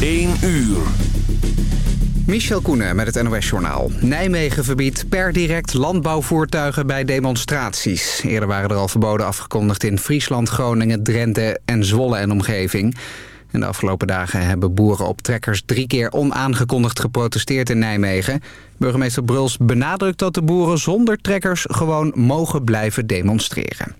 1 uur. Michel Koenen met het NOS-journaal. Nijmegen verbiedt per direct landbouwvoertuigen bij demonstraties. Eerder waren er al verboden afgekondigd in Friesland, Groningen, Drenthe en Zwolle en omgeving. En de afgelopen dagen hebben boeren op trekkers drie keer onaangekondigd geprotesteerd in Nijmegen. Burgemeester Bruls benadrukt dat de boeren zonder trekkers gewoon mogen blijven demonstreren.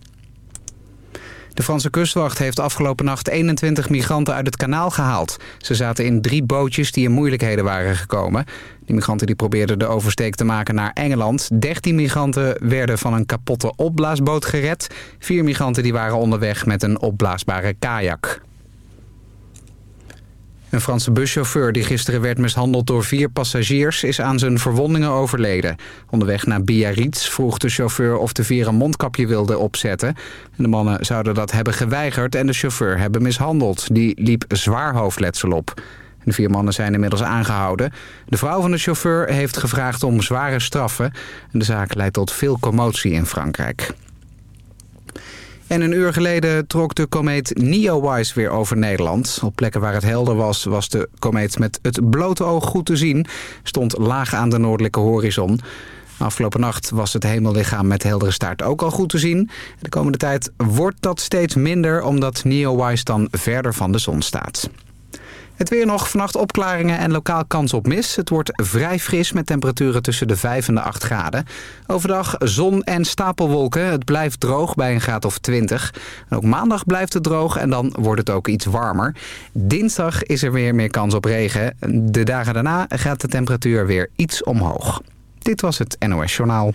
De Franse kustwacht heeft afgelopen nacht 21 migranten uit het kanaal gehaald. Ze zaten in drie bootjes die in moeilijkheden waren gekomen. Die migranten die probeerden de oversteek te maken naar Engeland. 13 migranten werden van een kapotte opblaasboot gered. Vier migranten die waren onderweg met een opblaasbare kajak. Een Franse buschauffeur die gisteren werd mishandeld door vier passagiers... is aan zijn verwondingen overleden. Onderweg naar Biarritz vroeg de chauffeur of de vier een mondkapje wilden opzetten. De mannen zouden dat hebben geweigerd en de chauffeur hebben mishandeld. Die liep zwaar hoofdletsel op. De vier mannen zijn inmiddels aangehouden. De vrouw van de chauffeur heeft gevraagd om zware straffen. De zaak leidt tot veel commotie in Frankrijk. En een uur geleden trok de komeet Neowise weer over Nederland. Op plekken waar het helder was, was de komeet met het blote oog goed te zien. Stond laag aan de noordelijke horizon. Afgelopen nacht was het hemellichaam met heldere staart ook al goed te zien. De komende tijd wordt dat steeds minder omdat Neowise dan verder van de zon staat. Het weer nog, vannacht opklaringen en lokaal kans op mis. Het wordt vrij fris met temperaturen tussen de 5 en de 8 graden. Overdag zon en stapelwolken. Het blijft droog bij een graad of 20. En ook maandag blijft het droog en dan wordt het ook iets warmer. Dinsdag is er weer meer kans op regen. De dagen daarna gaat de temperatuur weer iets omhoog. Dit was het NOS Journaal.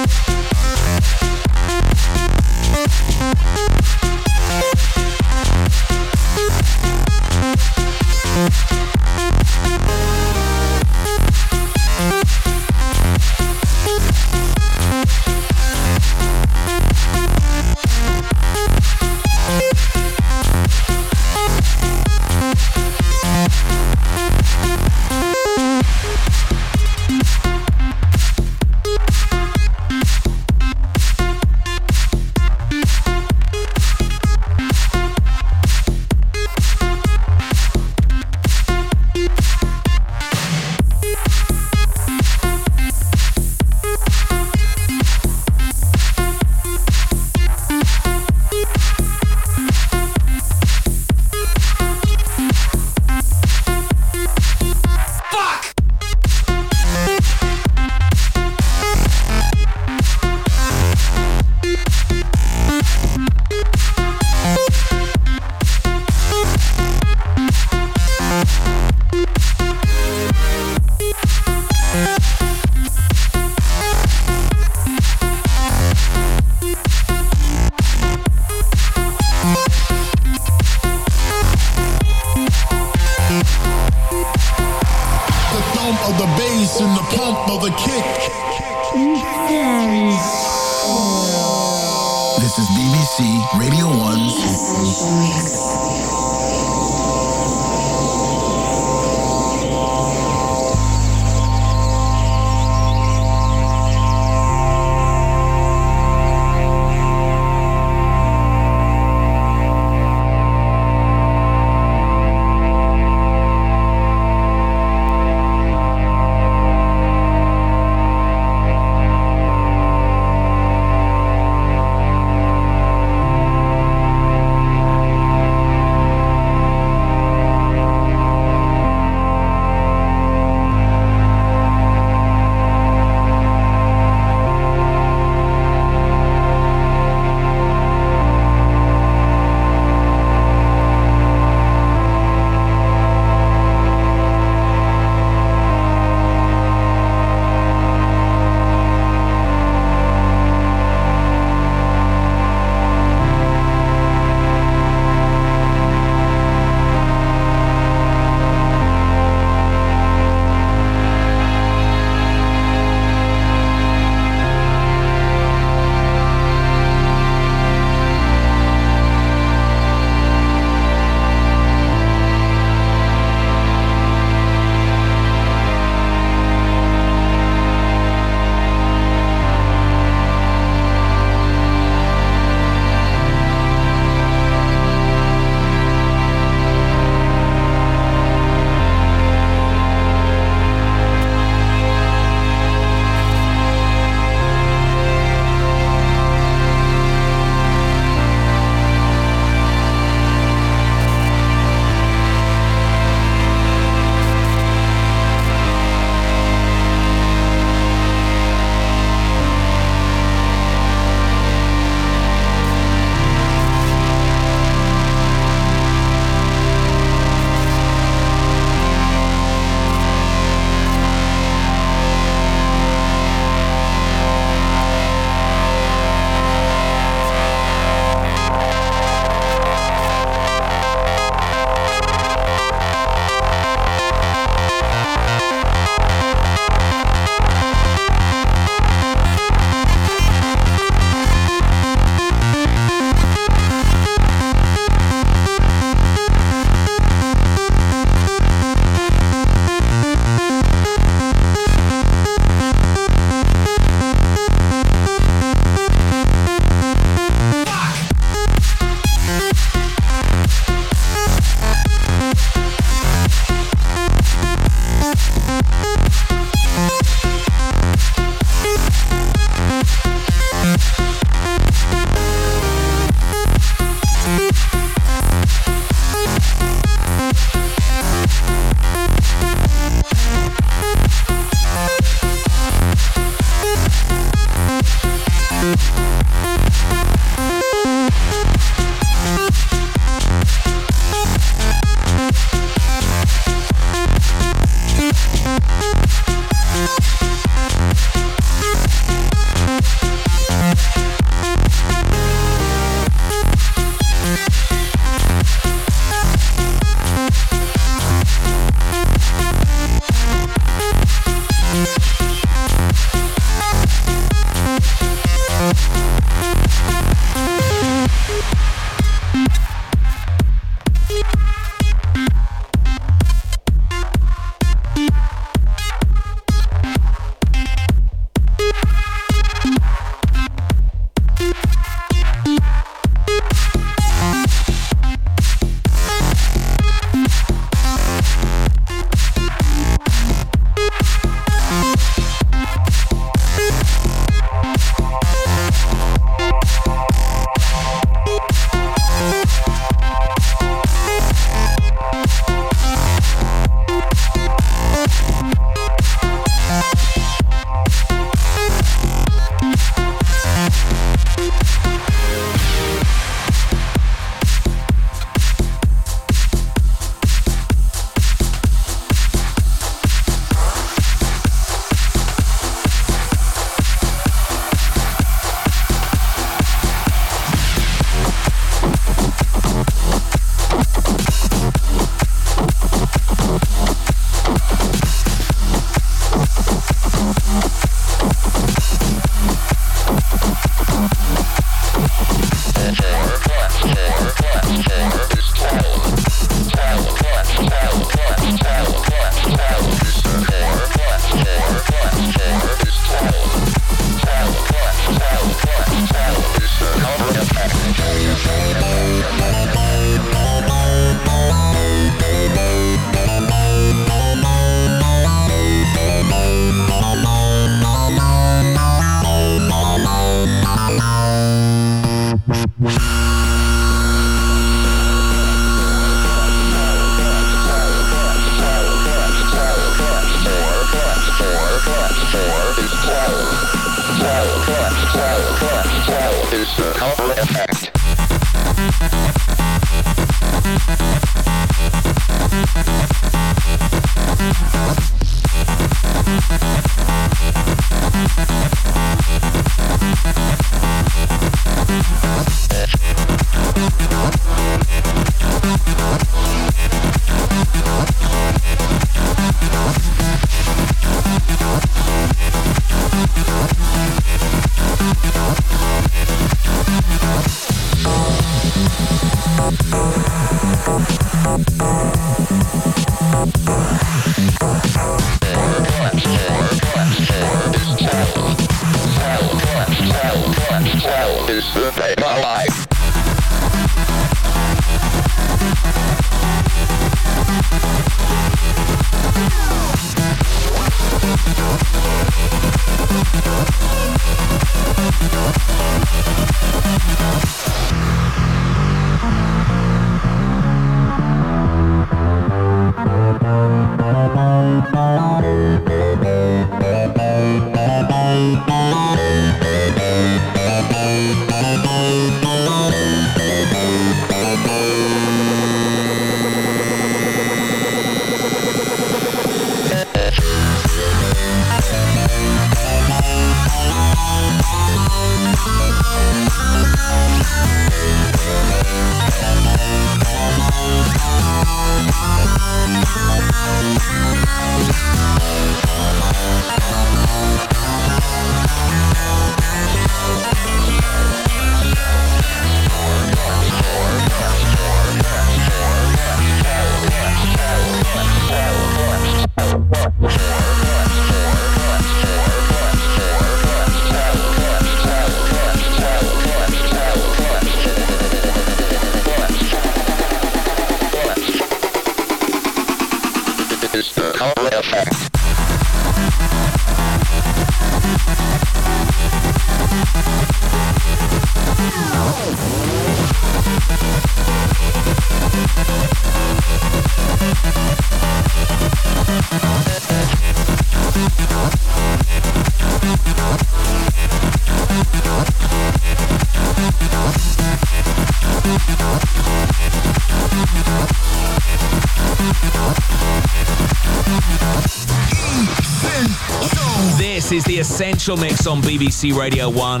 Essential Mix on BBC Radio 1.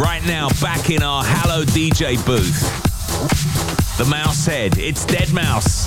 Right now, back in our Hallow DJ booth. The Mouse Head, it's Dead Mouse.